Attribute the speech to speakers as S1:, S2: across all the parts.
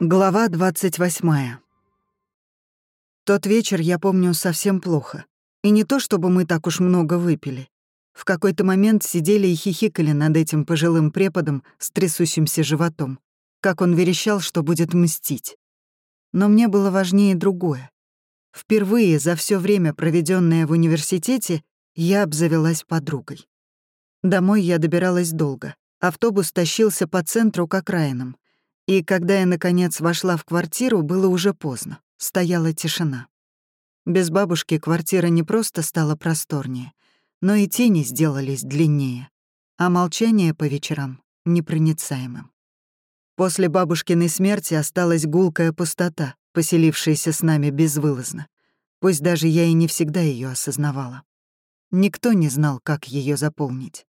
S1: Глава 28. Тот вечер я помню совсем плохо. И не то, чтобы мы так уж много выпили. В какой-то момент сидели и хихикали над этим пожилым преподом с трясущимся животом, как он верещал, что будет мстить. Но мне было важнее другое. Впервые за все время, проведенное в университете, я обзавелась подругой. Домой я добиралась долго. Автобус тащился по центру к окраинам — и когда я, наконец, вошла в квартиру, было уже поздно. Стояла тишина. Без бабушки квартира не просто стала просторнее, но и тени сделались длиннее, а молчание по вечерам — непроницаемым. После бабушкиной смерти осталась гулкая пустота, поселившаяся с нами безвылазно. Пусть даже я и не всегда ее осознавала. Никто не знал, как ее заполнить.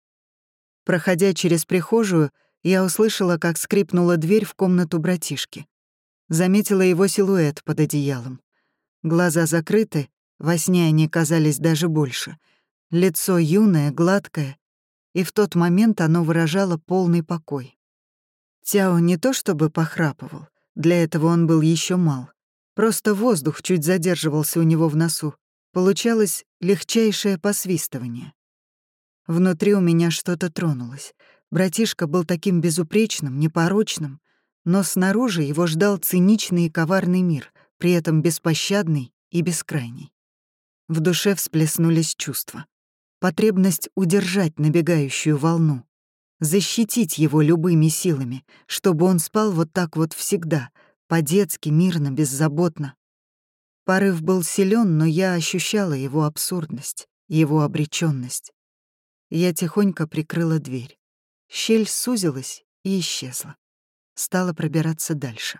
S1: Проходя через прихожую, я услышала, как скрипнула дверь в комнату братишки. Заметила его силуэт под одеялом. Глаза закрыты, во сне они казались даже больше. Лицо юное, гладкое, и в тот момент оно выражало полный покой. Тяо не то чтобы похрапывал, для этого он был еще мал. Просто воздух чуть задерживался у него в носу. Получалось легчайшее посвистывание. Внутри у меня что-то тронулось. Братишка был таким безупречным, непорочным, но снаружи его ждал циничный и коварный мир, при этом беспощадный и бескрайний. В душе всплеснулись чувства. Потребность удержать набегающую волну, защитить его любыми силами, чтобы он спал вот так вот всегда, по-детски, мирно, беззаботно. Порыв был силен, но я ощущала его абсурдность, его обречённость. Я тихонько прикрыла дверь. Щель сузилась и исчезла. Стала пробираться дальше.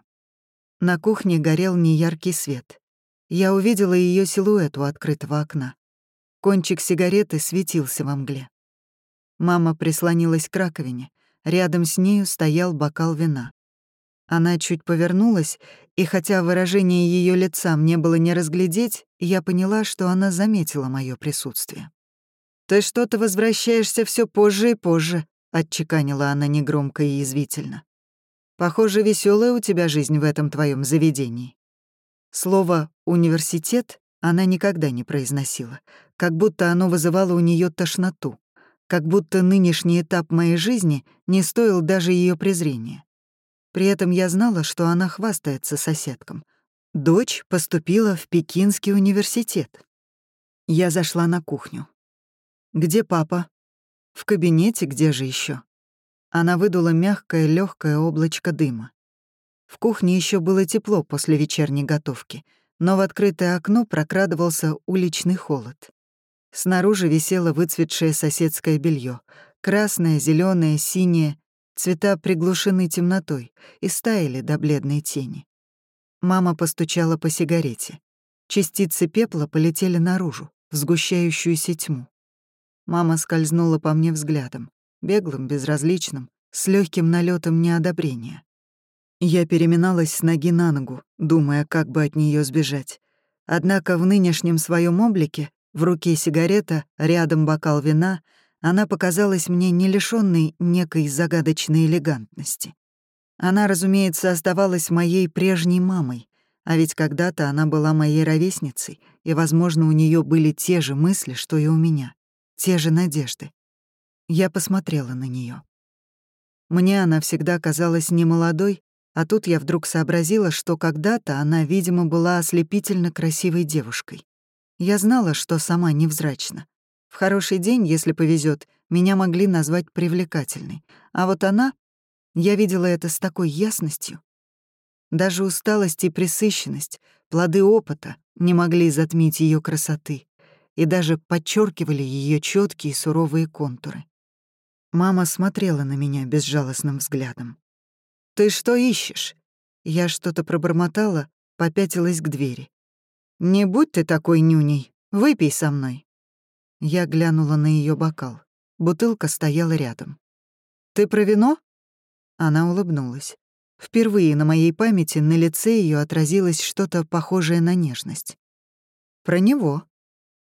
S1: На кухне горел неяркий свет. Я увидела ее силуэт у открытого окна. Кончик сигареты светился во мгле. Мама прислонилась к раковине. Рядом с нею стоял бокал вина. Она чуть повернулась, и хотя выражение ее лица мне было не разглядеть, я поняла, что она заметила мое присутствие. «Ты что-то возвращаешься все позже и позже», — отчеканила она негромко и язвительно. «Похоже, веселая у тебя жизнь в этом твоем заведении». Слово «университет» она никогда не произносила, как будто оно вызывало у нее тошноту, как будто нынешний этап моей жизни не стоил даже ее презрения. При этом я знала, что она хвастается соседкам. Дочь поступила в Пекинский университет. Я зашла на кухню. «Где папа?» В кабинете где же еще? Она выдула мягкое, легкое облачко дыма. В кухне еще было тепло после вечерней готовки, но в открытое окно прокрадывался уличный холод. Снаружи висело выцветшее соседское белье, красное, зеленое, синее, цвета приглушены темнотой и стаяли до бледной тени. Мама постучала по сигарете. Частицы пепла полетели наружу, в сгущающуюся тьму. Мама скользнула по мне взглядом, беглым, безразличным, с легким налетом неодобрения. Я переминалась с ноги на ногу, думая, как бы от нее сбежать. Однако в нынешнем своем облике, в руке сигарета, рядом бокал вина, она показалась мне не лишённой некой загадочной элегантности. Она, разумеется, оставалась моей прежней мамой, а ведь когда-то она была моей ровесницей, и, возможно, у нее были те же мысли, что и у меня те же надежды. Я посмотрела на нее. Мне она всегда казалась немолодой, а тут я вдруг сообразила, что когда-то она, видимо, была ослепительно красивой девушкой. Я знала, что сама невзрачна. В хороший день, если повезет, меня могли назвать привлекательной. А вот она... Я видела это с такой ясностью. Даже усталость и пресыщенность, плоды опыта не могли затмить ее красоты и даже подчеркивали ее четкие суровые контуры. Мама смотрела на меня безжалостным взглядом. «Ты что ищешь?» Я что-то пробормотала, попятилась к двери. «Не будь ты такой нюней, выпей со мной». Я глянула на ее бокал. Бутылка стояла рядом. «Ты про вино?» Она улыбнулась. Впервые на моей памяти на лице ее отразилось что-то похожее на нежность. «Про него»,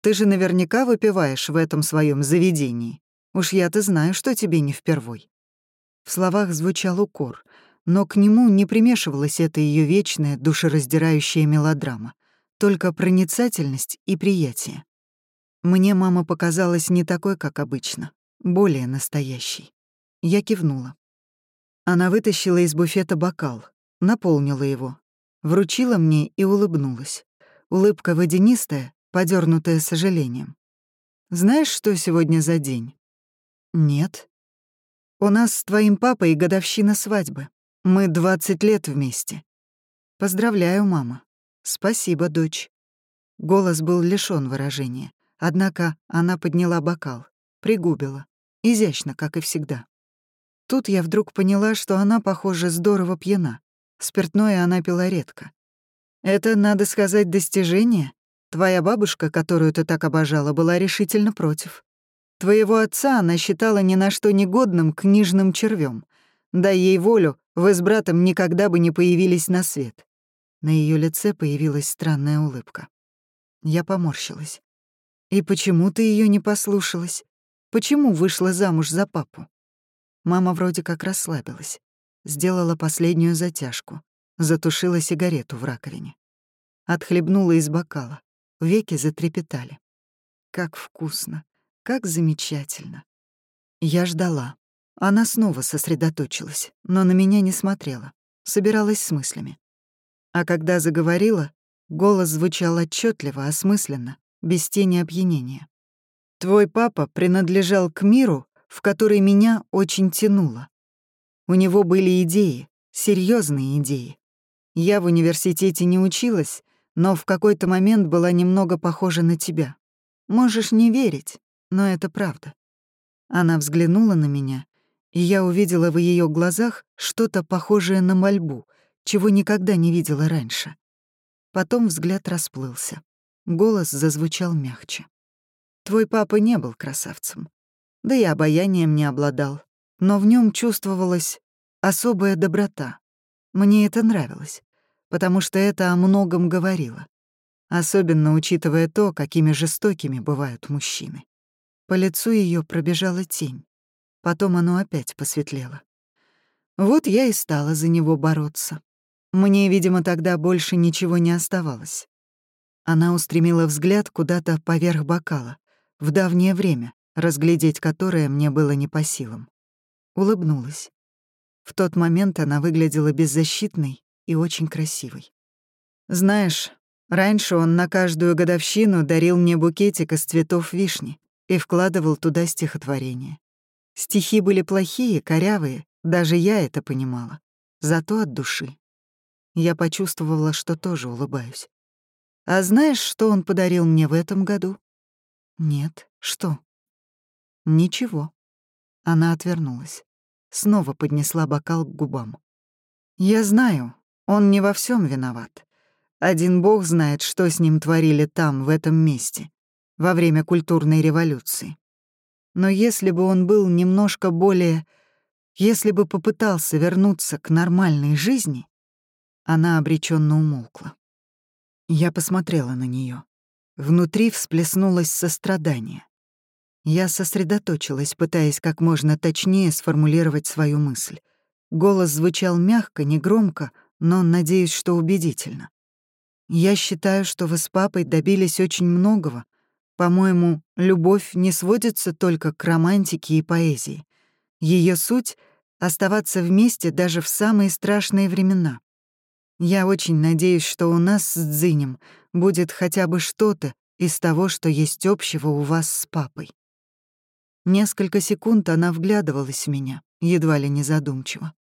S1: Ты же наверняка выпиваешь в этом своем заведении. Уж я-то знаю, что тебе не впервой». В словах звучал укор, но к нему не примешивалась эта ее вечная, душераздирающая мелодрама, только проницательность и приятие. Мне мама показалась не такой, как обычно, более настоящей. Я кивнула. Она вытащила из буфета бокал, наполнила его, вручила мне и улыбнулась. Улыбка водянистая, подернутая сожалением. «Знаешь, что сегодня за день?» «Нет». «У нас с твоим папой годовщина свадьбы. Мы 20 лет вместе». «Поздравляю, мама». «Спасибо, дочь». Голос был лишён выражения. Однако она подняла бокал, пригубила, изящно, как и всегда. Тут я вдруг поняла, что она, похоже, здорово пьяна. Спиртное она пила редко. Это, надо сказать, достижение. Твоя бабушка, которую ты так обожала, была решительно против. Твоего отца она считала ни на что негодным книжным червем. Дай ей волю, вы с братом никогда бы не появились на свет. На ее лице появилась странная улыбка. Я поморщилась. И почему ты ее не послушалась? Почему вышла замуж за папу? Мама вроде как расслабилась. Сделала последнюю затяжку. Затушила сигарету в раковине. Отхлебнула из бокала. Веки затрепетали. Как вкусно. Как замечательно. Я ждала. Она снова сосредоточилась, но на меня не смотрела. Собиралась с мыслями. А когда заговорила, голос звучал отчетливо, осмысленно, без тени опьянения. «Твой папа принадлежал к миру, в который меня очень тянуло. У него были идеи, серьезные идеи. Я в университете не училась, но в какой-то момент была немного похожа на тебя. Можешь не верить, но это правда». Она взглянула на меня, и я увидела в ее глазах что-то похожее на мольбу, чего никогда не видела раньше. Потом взгляд расплылся. Голос зазвучал мягче. «Твой папа не был красавцем. Да и обаянием не обладал. Но в нем чувствовалась особая доброта. Мне это нравилось, потому что это о многом говорило. Особенно учитывая то, какими жестокими бывают мужчины. По лицу ее пробежала тень. Потом оно опять посветлело. Вот я и стала за него бороться. Мне, видимо, тогда больше ничего не оставалось. Она устремила взгляд куда-то поверх бокала, в давнее время, разглядеть которое мне было не по силам. Улыбнулась. В тот момент она выглядела беззащитной и очень красивой. Знаешь, раньше он на каждую годовщину дарил мне букетик из цветов вишни и вкладывал туда стихотворение. Стихи были плохие, корявые, даже я это понимала. Зато от души. Я почувствовала, что тоже улыбаюсь. А знаешь, что он подарил мне в этом году? Нет. Что? Ничего. Она отвернулась. Снова поднесла бокал к губам. Я знаю, он не во всем виноват. Один бог знает, что с ним творили там, в этом месте, во время культурной революции. Но если бы он был немножко более... Если бы попытался вернуться к нормальной жизни, она обреченно умолкла. Я посмотрела на нее. Внутри всплеснулось сострадание. Я сосредоточилась, пытаясь как можно точнее сформулировать свою мысль. Голос звучал мягко, негромко, но, надеюсь, что убедительно. Я считаю, что вы с папой добились очень многого. По-моему, любовь не сводится только к романтике и поэзии. Ее суть — оставаться вместе даже в самые страшные времена. Я очень надеюсь, что у нас с Дзинем будет хотя бы что-то из того, что есть общего у вас с папой. Несколько секунд она вглядывалась в меня, едва ли не задумчиво.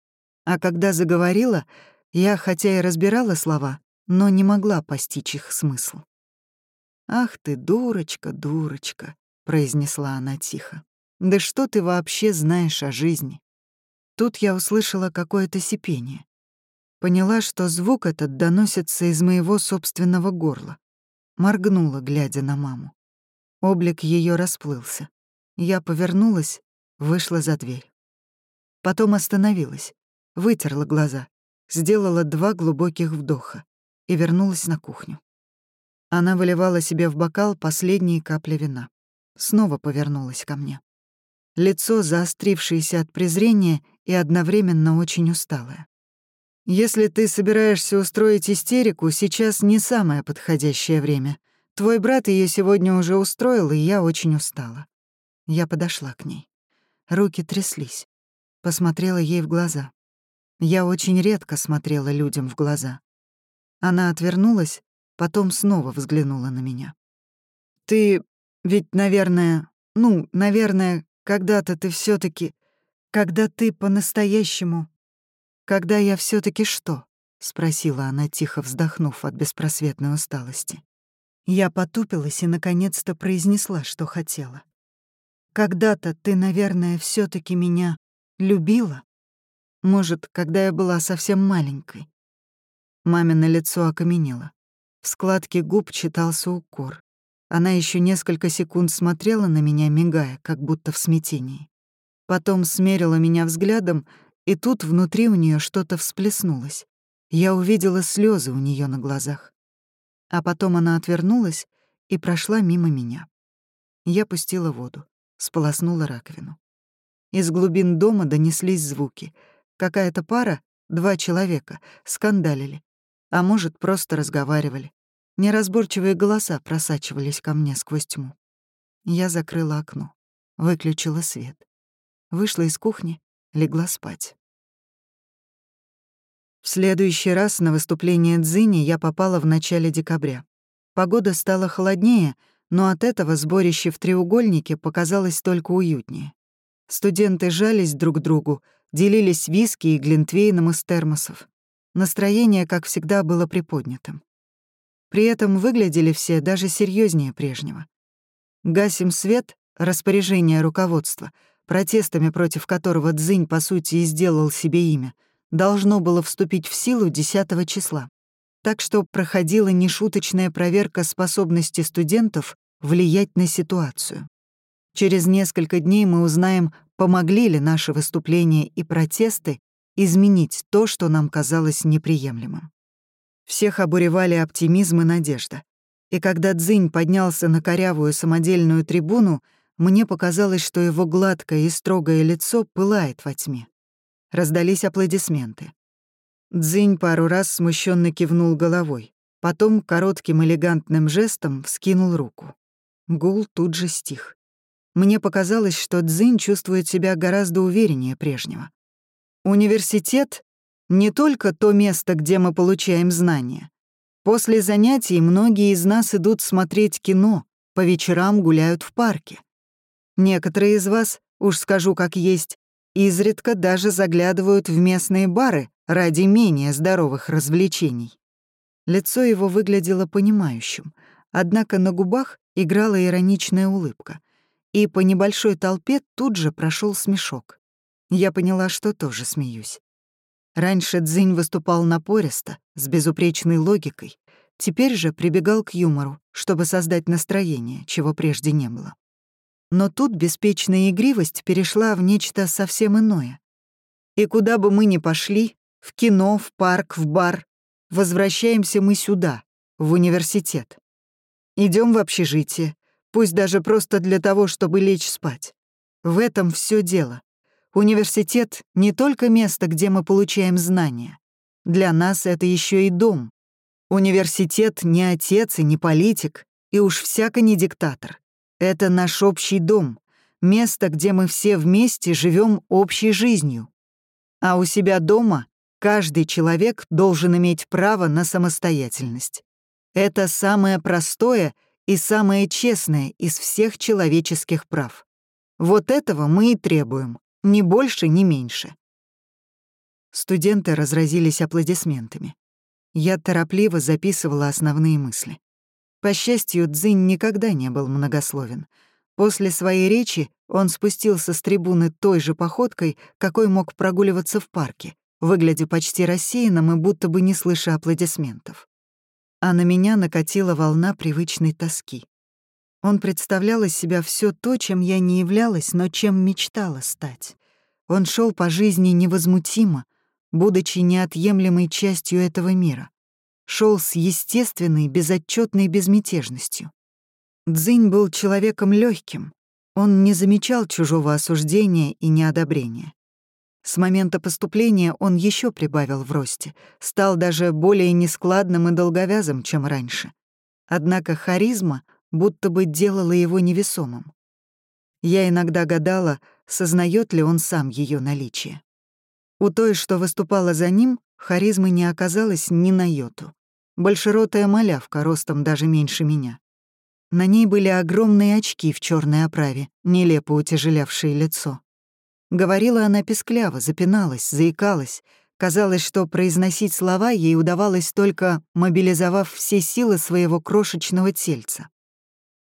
S1: А когда заговорила, я, хотя и разбирала слова, но не могла постичь их смысл. «Ах ты, дурочка, дурочка», — произнесла она тихо. «Да что ты вообще знаешь о жизни?» Тут я услышала какое-то сипение. Поняла, что звук этот доносится из моего собственного горла. Моргнула, глядя на маму. Облик ее расплылся. Я повернулась, вышла за дверь. Потом остановилась, вытерла глаза, сделала два глубоких вдоха и вернулась на кухню. Она выливала себе в бокал последние капли вина. Снова повернулась ко мне. Лицо, заострившееся от презрения и одновременно очень усталое. «Если ты собираешься устроить истерику, сейчас не самое подходящее время. Твой брат ее сегодня уже устроил, и я очень устала». Я подошла к ней. Руки тряслись. Посмотрела ей в глаза. Я очень редко смотрела людям в глаза. Она отвернулась, потом снова взглянула на меня. «Ты ведь, наверное, ну, наверное, когда-то ты все таки Когда ты по-настоящему... Когда я все таки что?» — спросила она, тихо вздохнув от беспросветной усталости. Я потупилась и, наконец-то, произнесла, что хотела. «Когда-то ты, наверное, все таки меня любила? Может, когда я была совсем маленькой?» Мамино лицо окаменело. В складке губ читался укор. Она еще несколько секунд смотрела на меня, мигая, как будто в смятении. Потом смерила меня взглядом, и тут внутри у нее что-то всплеснулось. Я увидела слезы у нее на глазах. А потом она отвернулась и прошла мимо меня. Я пустила воду, сполоснула раковину. Из глубин дома донеслись звуки. Какая-то пара, два человека, скандалили. А может, просто разговаривали. Неразборчивые голоса просачивались ко мне сквозь тьму. Я закрыла окно, выключила свет. Вышла из кухни, легла спать. В следующий раз на выступление Дзини я попала в начале декабря. Погода стала холоднее, но от этого сборище в треугольнике показалось только уютнее. Студенты жались друг к другу, делились виски и глинтвейном из термосов. Настроение, как всегда, было приподнятым. При этом выглядели все даже серьезнее прежнего. Гасим свет, распоряжение руководства, протестами против которого Дзинь, по сути, и сделал себе имя, должно было вступить в силу 10 числа. Так что проходила нешуточная проверка способности студентов влиять на ситуацию. Через несколько дней мы узнаем, помогли ли наши выступления и протесты изменить то, что нам казалось неприемлемым. Всех обуревали оптимизм и надежда. И когда Дзинь поднялся на корявую самодельную трибуну, мне показалось, что его гладкое и строгое лицо пылает во тьме. Раздались аплодисменты. Дзинь пару раз смущенно кивнул головой, потом коротким элегантным жестом вскинул руку. Гул тут же стих. Мне показалось, что Дзинь чувствует себя гораздо увереннее прежнего. Университет не только то место, где мы получаем знания. После занятий многие из нас идут смотреть кино, по вечерам гуляют в парке. Некоторые из вас, уж скажу как есть, изредка даже заглядывают в местные бары ради менее здоровых развлечений. Лицо его выглядело понимающим, однако на губах играла ироничная улыбка, и по небольшой толпе тут же прошел смешок. Я поняла, что тоже смеюсь. Раньше Дзинь выступал напористо, с безупречной логикой, теперь же прибегал к юмору, чтобы создать настроение, чего прежде не было. Но тут беспечная игривость перешла в нечто совсем иное. И куда бы мы ни пошли, в кино, в парк, в бар, возвращаемся мы сюда, в университет. Идем в общежитие, пусть даже просто для того, чтобы лечь спать. В этом все дело. Университет — не только место, где мы получаем знания. Для нас это еще и дом. Университет не отец и не политик, и уж всяко не диктатор. Это наш общий дом, место, где мы все вместе живем общей жизнью. А у себя дома каждый человек должен иметь право на самостоятельность. Это самое простое и самое честное из всех человеческих прав. Вот этого мы и требуем. Ни больше, ни меньше. Студенты разразились аплодисментами. Я торопливо записывала основные мысли. По счастью, Цзинь никогда не был многословен. После своей речи он спустился с трибуны той же походкой, какой мог прогуливаться в парке, выглядя почти рассеянным и будто бы не слыша аплодисментов. А на меня накатила волна привычной тоски. Он представлял из себя все то, чем я не являлась, но чем мечтала стать. Он шел по жизни невозмутимо, будучи неотъемлемой частью этого мира. Шел с естественной, безотчетной безмятежностью. Дзинь был человеком легким. Он не замечал чужого осуждения и неодобрения. С момента поступления он еще прибавил в росте, стал даже более нескладным и долговязым, чем раньше. Однако харизма будто бы делала его невесомым. Я иногда гадала, сознает ли он сам ее наличие. У той, что выступала за ним, харизмы не оказалось ни на йоту. Большеротая малявка, ростом даже меньше меня. На ней были огромные очки в черной оправе, нелепо утяжелявшие лицо. Говорила она пескляво, запиналась, заикалась. Казалось, что произносить слова ей удавалось только мобилизовав все силы своего крошечного тельца.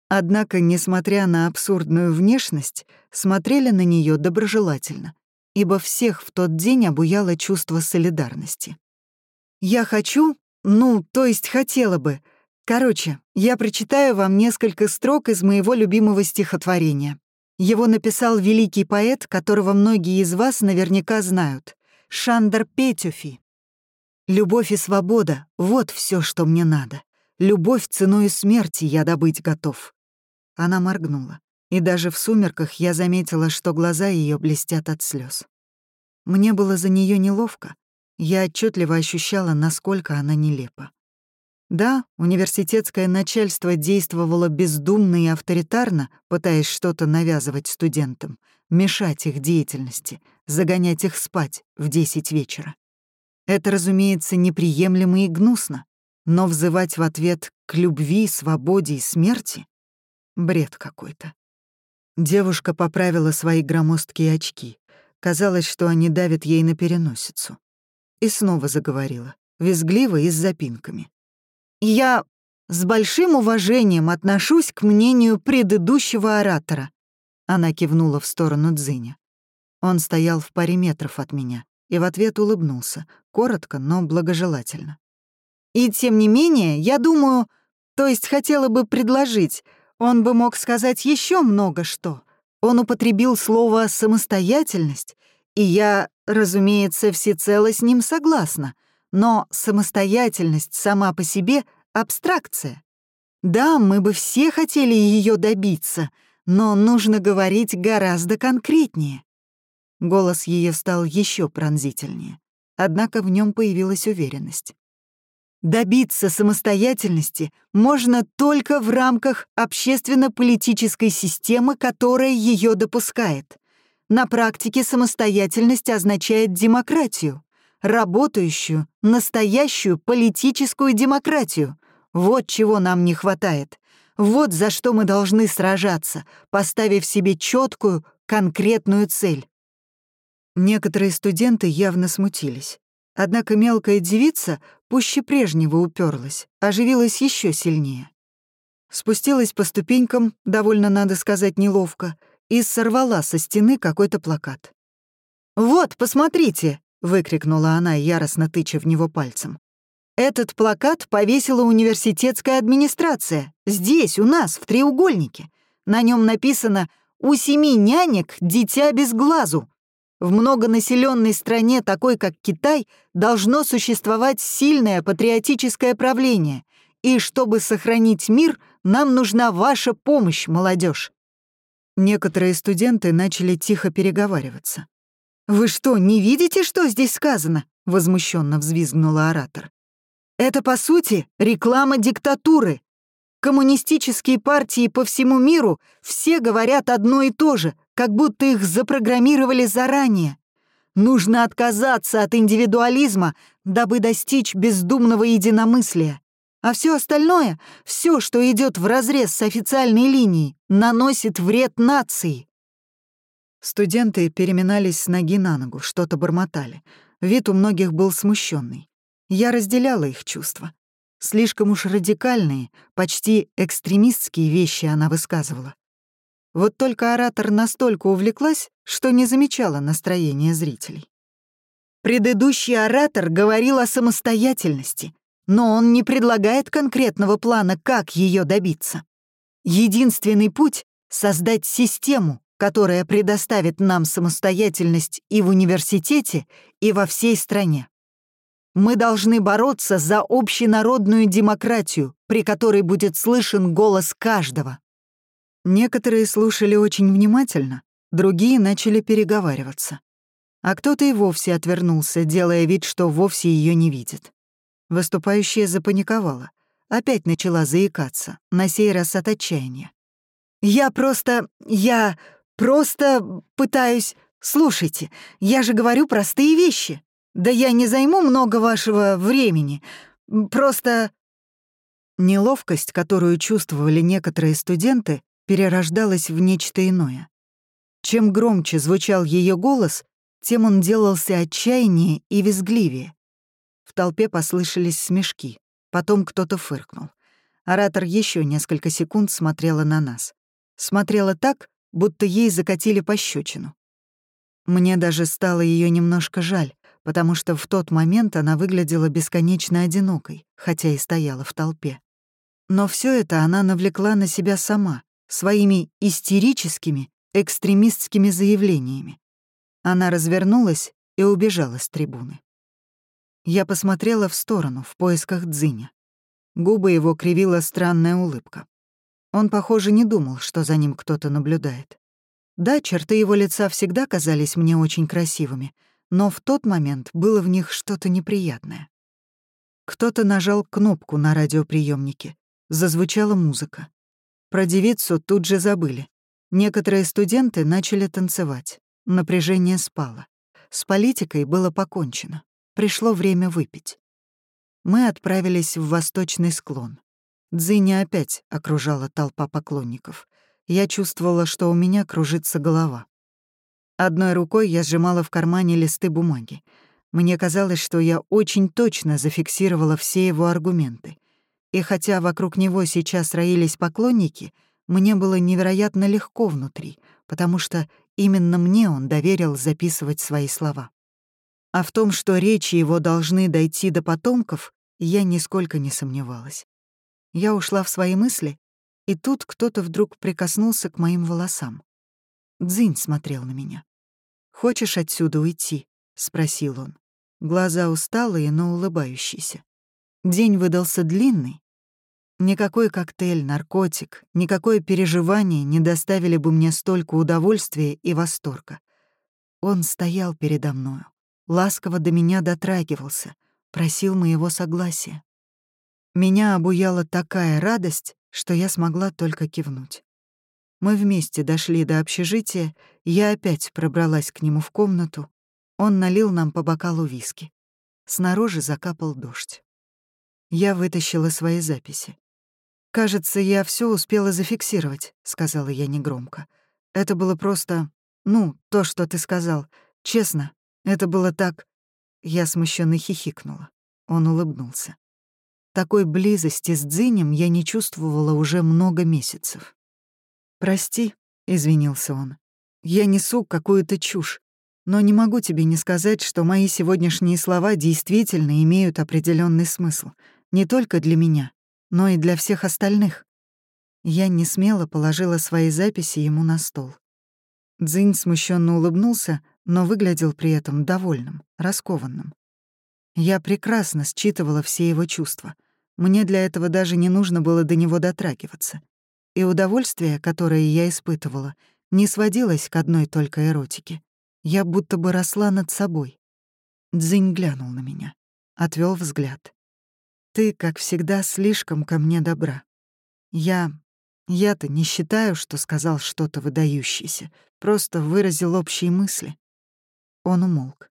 S1: Однако, несмотря на абсурдную внешность, смотрели на нее доброжелательно, ибо всех в тот день обуяло чувство солидарности. «Я хочу, ну, то есть хотела бы. Короче, я прочитаю вам несколько строк из моего любимого стихотворения. Его написал великий поэт, которого многие из вас наверняка знают — Шандер Петюфи. «Любовь и свобода — вот все, что мне надо. Любовь ценой смерти я добыть готов. Она моргнула, и даже в сумерках я заметила, что глаза ее блестят от слез. Мне было за нее неловко. Я отчетливо ощущала, насколько она нелепа. Да, университетское начальство действовало бездумно и авторитарно, пытаясь что-то навязывать студентам, мешать их деятельности, загонять их спать в 10 вечера. Это, разумеется, неприемлемо и гнусно, но взывать в ответ к любви, свободе и смерти Бред какой-то. Девушка поправила свои громоздкие очки. Казалось, что они давят ей на переносицу. И снова заговорила, визгливо и с запинками. «Я с большим уважением отношусь к мнению предыдущего оратора», она кивнула в сторону Дзиня. Он стоял в паре метров от меня и в ответ улыбнулся, коротко, но благожелательно. «И тем не менее, я думаю, то есть хотела бы предложить, он бы мог сказать еще много что. Он употребил слово «самостоятельность», и я, разумеется, всецело с ним согласна. Но самостоятельность сама по себе — абстракция. Да, мы бы все хотели ее добиться, но нужно говорить гораздо конкретнее. Голос ее стал еще пронзительнее, однако в нем появилась уверенность. Добиться самостоятельности можно только в рамках общественно-политической системы, которая ее допускает. На практике самостоятельность означает демократию, работающую, настоящую политическую демократию. Вот чего нам не хватает. Вот за что мы должны сражаться, поставив себе четкую, конкретную цель. Некоторые студенты явно смутились. Однако мелкая девица пуще прежнего уперлась, оживилась еще сильнее. Спустилась по ступенькам, довольно, надо сказать, неловко, и сорвала со стены какой-то плакат. «Вот, посмотрите!» — выкрикнула она, яростно тыча в него пальцем. «Этот плакат повесила университетская администрация. Здесь, у нас, в треугольнике. На нем написано «У семи нянек дитя без глазу». В многонаселенной стране, такой как Китай, должно существовать сильное патриотическое правление. И чтобы сохранить мир, нам нужна ваша помощь, молодежь. Некоторые студенты начали тихо переговариваться. «Вы что, не видите, что здесь сказано?» — возмущенно взвизгнула оратор. «Это, по сути, реклама диктатуры. Коммунистические партии по всему миру все говорят одно и то же, как будто их запрограммировали заранее. Нужно отказаться от индивидуализма, дабы достичь бездумного единомыслия. А все остальное, все, что идет вразрез с официальной линией, наносит вред нации. Студенты переминались с ноги на ногу, что-то бормотали. Вид у многих был смущенный. Я разделяла их чувства. Слишком уж радикальные, почти экстремистские вещи она высказывала. Вот только оратор настолько увлеклась, что не замечала настроения зрителей. Предыдущий оратор говорил о самостоятельности, но он не предлагает конкретного плана, как ее добиться. Единственный путь — создать систему, которая предоставит нам самостоятельность и в университете, и во всей стране. Мы должны бороться за общенародную демократию, при которой будет слышен голос каждого. Некоторые слушали очень внимательно, другие начали переговариваться. А кто-то и вовсе отвернулся, делая вид, что вовсе ее не видит. Выступающая запаниковала. Опять начала заикаться, на сей раз от отчаяния. «Я просто... я просто пытаюсь... Слушайте, я же говорю простые вещи. Да я не займу много вашего времени. Просто...» Неловкость, которую чувствовали некоторые студенты, перерождалась в нечто иное. Чем громче звучал ее голос, тем он делался отчаяннее и визгливее. В толпе послышались смешки, потом кто-то фыркнул. Оратор еще несколько секунд смотрела на нас. Смотрела так, будто ей закатили пощечину. Мне даже стало ее немножко жаль, потому что в тот момент она выглядела бесконечно одинокой, хотя и стояла в толпе. Но все это она навлекла на себя сама, своими истерическими, экстремистскими заявлениями. Она развернулась и убежала с трибуны. Я посмотрела в сторону, в поисках Дзиня. Губы его кривила странная улыбка. Он, похоже, не думал, что за ним кто-то наблюдает. Да, черты его лица всегда казались мне очень красивыми, но в тот момент было в них что-то неприятное. Кто-то нажал кнопку на радиоприемнике. Зазвучала музыка. Про девицу тут же забыли. Некоторые студенты начали танцевать. Напряжение спало. С политикой было покончено. Пришло время выпить. Мы отправились в восточный склон. Дзиня опять окружала толпа поклонников. Я чувствовала, что у меня кружится голова. Одной рукой я сжимала в кармане листы бумаги. Мне казалось, что я очень точно зафиксировала все его аргументы. И хотя вокруг него сейчас роились поклонники, мне было невероятно легко внутри, потому что именно мне он доверил записывать свои слова. А в том, что речи его должны дойти до потомков, я нисколько не сомневалась. Я ушла в свои мысли, и тут кто-то вдруг прикоснулся к моим волосам. Дзинь смотрел на меня. «Хочешь отсюда уйти?» — спросил он. Глаза усталые, но улыбающиеся. День выдался длинный. Никакой коктейль, наркотик, никакое переживание не доставили бы мне столько удовольствия и восторга. Он стоял передо мною, ласково до меня дотрагивался, просил моего согласия. Меня обуяла такая радость, что я смогла только кивнуть. Мы вместе дошли до общежития, я опять пробралась к нему в комнату. Он налил нам по бокалу виски. Снаружи закапал дождь. Я вытащила свои записи. «Кажется, я все успела зафиксировать», — сказала я негромко. «Это было просто... Ну, то, что ты сказал. Честно, это было так...» Я смущенно хихикнула. Он улыбнулся. Такой близости с Дзинем я не чувствовала уже много месяцев. «Прости», — извинился он. «Я несу какую-то чушь, но не могу тебе не сказать, что мои сегодняшние слова действительно имеют определенный смысл, не только для меня, но и для всех остальных». Я не смело положила свои записи ему на стол. Дзинь смущенно улыбнулся, но выглядел при этом довольным, раскованным. Я прекрасно считывала все его чувства. Мне для этого даже не нужно было до него дотрагиваться и удовольствие, которое я испытывала, не сводилось к одной только эротике. Я будто бы росла над собой. Дзинь глянул на меня, отвел взгляд. «Ты, как всегда, слишком ко мне добра. Я... я-то не считаю, что сказал что-то выдающееся, просто выразил общие мысли». Он умолк.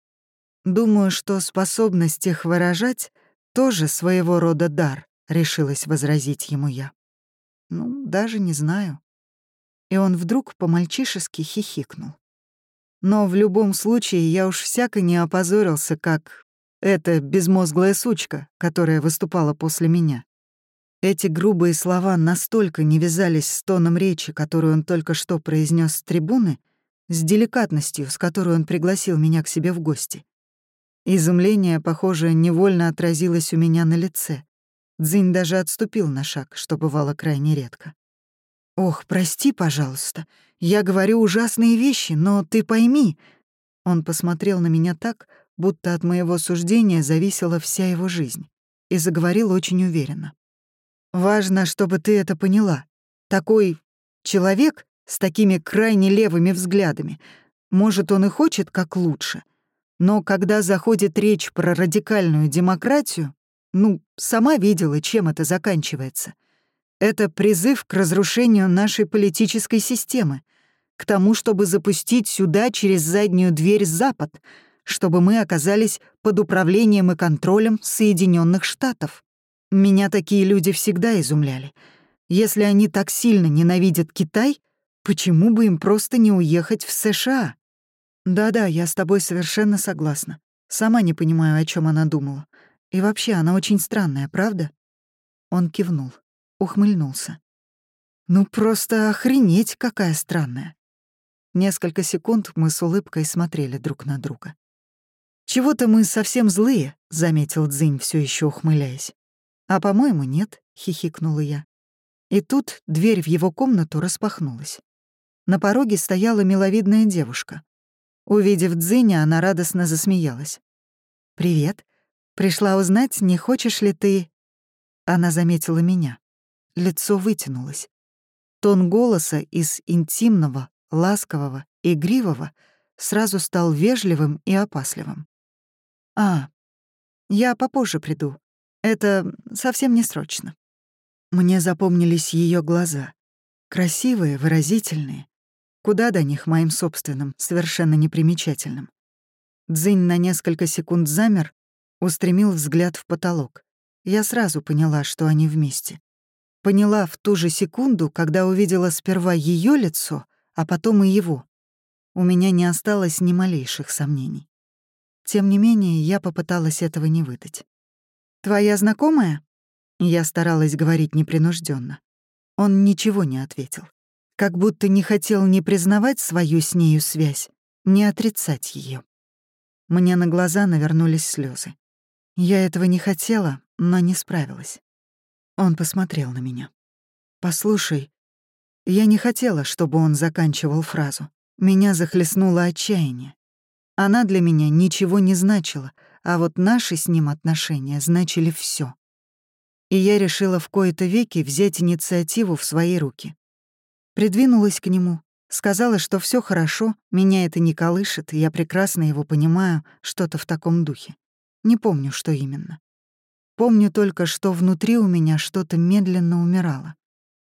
S1: «Думаю, что способность их выражать — тоже своего рода дар», — решилась возразить ему я. Ну, даже не знаю. И он вдруг по-мальчишески хихикнул. Но в любом случае я уж всяко не опозорился, как эта безмозглая сучка, которая выступала после меня. Эти грубые слова настолько не вязались с тоном речи, которую он только что произнес с трибуны, с деликатностью, с которой он пригласил меня к себе в гости. Изумление, похоже, невольно отразилось у меня на лице. Дзинь даже отступил на шаг, что бывало крайне редко. «Ох, прости, пожалуйста. Я говорю ужасные вещи, но ты пойми...» Он посмотрел на меня так, будто от моего суждения зависела вся его жизнь, и заговорил очень уверенно. «Важно, чтобы ты это поняла. Такой человек с такими крайне левыми взглядами, может, он и хочет как лучше, но когда заходит речь про радикальную демократию, ну, сама видела, чем это заканчивается. Это призыв к разрушению нашей политической системы, к тому, чтобы запустить сюда через заднюю дверь Запад, чтобы мы оказались под управлением и контролем Соединенных Штатов. Меня такие люди всегда изумляли. Если они так сильно ненавидят Китай, почему бы им просто не уехать в США? Да-да, я с тобой совершенно согласна. Сама не понимаю, о чем она думала. И вообще, она очень странная, правда? Он кивнул, ухмыльнулся. Ну просто охренеть, какая странная. Несколько секунд мы с улыбкой смотрели друг на друга. «Чего-то мы совсем злые», — заметил Дзинь, все еще ухмыляясь. «А, по-моему, нет», — хихикнула я. И тут дверь в его комнату распахнулась. На пороге стояла миловидная девушка. Увидев Дзиня, она радостно засмеялась. «Привет. Пришла узнать, не хочешь ли ты...» Она заметила меня. Лицо вытянулось. Тон голоса из интимного, ласкового, игривого сразу стал вежливым и опасливым. «А, я попозже приду. Это совсем не срочно». Мне запомнились ее глаза. Красивые, выразительные. Куда до них моим собственным, совершенно непримечательным. Дзынь на несколько секунд замер, устремил взгляд в потолок. Я сразу поняла, что они вместе. Поняла в ту же секунду, когда увидела сперва ее лицо, а потом и его. У меня не осталось ни малейших сомнений. Тем не менее, я попыталась этого не выдать. «Твоя знакомая?» Я старалась говорить непринужденно. Он ничего не ответил. Как будто не хотел ни признавать свою с нею связь, ни отрицать ее. Мне на глаза навернулись слезы. Я этого не хотела, но не справилась. Он посмотрел на меня. «Послушай, я не хотела, чтобы он заканчивал фразу. Меня захлестнуло отчаяние. Она для меня ничего не значила, а вот наши с ним отношения значили все. И я решила в кои-то веки взять инициативу в свои руки. Придвинулась к нему, сказала, что все хорошо, меня это не колышет, я прекрасно его понимаю, что-то в таком духе. Не помню, что именно. Помню только, что внутри у меня что-то медленно умирало,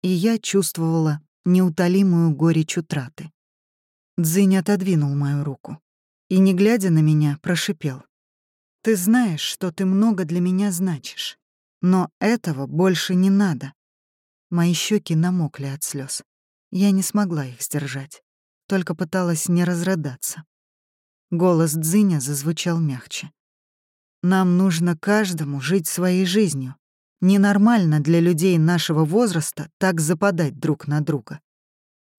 S1: и я чувствовала неутолимую горечь утраты. Дзынь отодвинул мою руку и, не глядя на меня, прошипел. «Ты знаешь, что ты много для меня значишь, но этого больше не надо». Мои щеки намокли от слез. Я не смогла их сдержать, только пыталась не разрыдаться. Голос Дзыня зазвучал мягче. Нам нужно каждому жить своей жизнью. Ненормально для людей нашего возраста так западать друг на друга.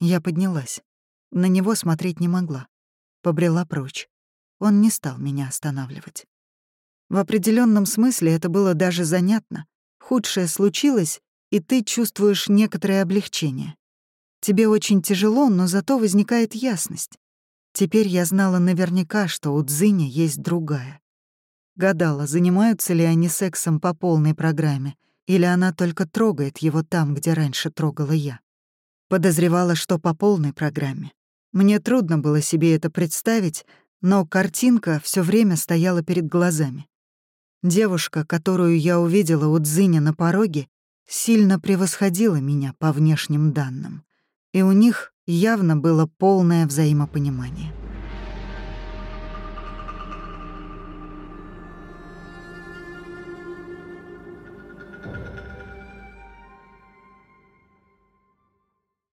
S1: Я поднялась. На него смотреть не могла. Побрела прочь. Он не стал меня останавливать. В определенном смысле это было даже занятно. Худшее случилось, и ты чувствуешь некоторое облегчение. Тебе очень тяжело, но зато возникает ясность. Теперь я знала наверняка, что у Дзыня есть другая. Гадала, занимаются ли они сексом по полной программе, или она только трогает его там, где раньше трогала я. Подозревала, что по полной программе. Мне трудно было себе это представить, но картинка все время стояла перед глазами. Девушка, которую я увидела у Дзыня на пороге, сильно превосходила меня по внешним данным, и у них явно было полное взаимопонимание.